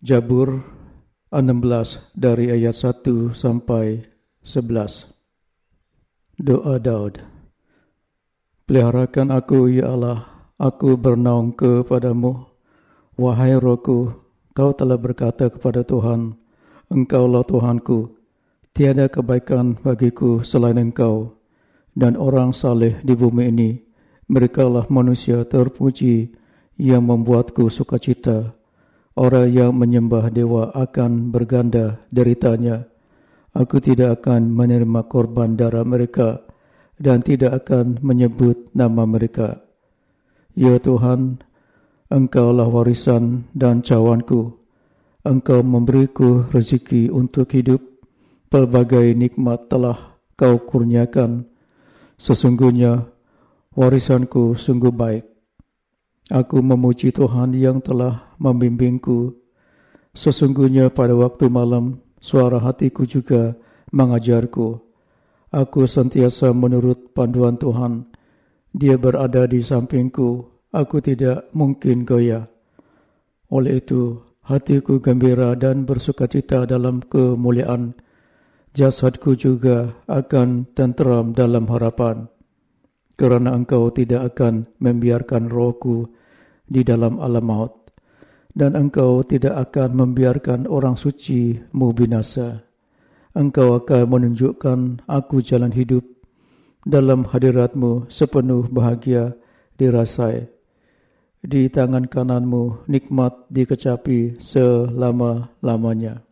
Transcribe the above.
Jabur 16 dari ayat 1 sampai 11. Doa Daud. Peliharakan aku, ya Allah, aku bernaung kepadamu. Wahai rohku, kau telah berkata kepada Tuhan, Engkaulah Tuhanku, tiada kebaikan bagiku selain engkau. Dan orang saleh di bumi ini, merekalah manusia terpuji yang membuatku sukacita. Orang yang menyembah dewa akan berganda deritanya. Aku tidak akan menerima korban darah mereka dan tidak akan menyebut nama mereka. Ya Tuhan, Engkaulah warisan dan cawanku. Engkau memberiku rezeki untuk hidup. Pelbagai nikmat telah kau kurniakan. Sesungguhnya warisanku sungguh baik. Aku memuji Tuhan yang telah membimbingku. Sesungguhnya pada waktu malam, suara hatiku juga mengajarku. Aku sentiasa menurut panduan Tuhan. Dia berada di sampingku. Aku tidak mungkin goyah. Oleh itu, hatiku gembira dan bersukacita dalam kemuliaan. Jasadku juga akan tenteram dalam harapan. Kerana engkau tidak akan membiarkan rohku di dalam alam maut dan engkau tidak akan membiarkan orang suci mu binasa. Engkau akan menunjukkan aku jalan hidup dalam hadiratmu sepenuh bahagia dirasai. Di tangan kananmu nikmat dikecapi selama-lamanya